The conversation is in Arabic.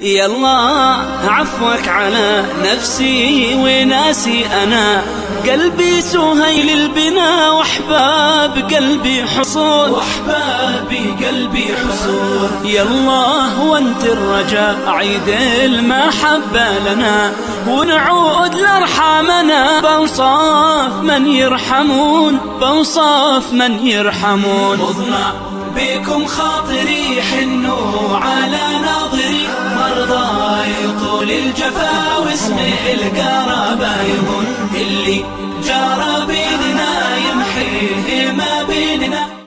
يا الله عفوك على نفسي وناسي أنا. قلبي سهيل البنا وأحباب قلبي حصول وأحبابي قلبي حصول يا الله وانت الرجاء عيد المحبة لنا. ونعود لأرحامنا بوصاف من يرحمون بوصاف من يرحمون. مضمع بكم خاطري حنوا يطول الجفا واسمع القرابة يهون اللي جرى بيننا يمحيه ما بيننا.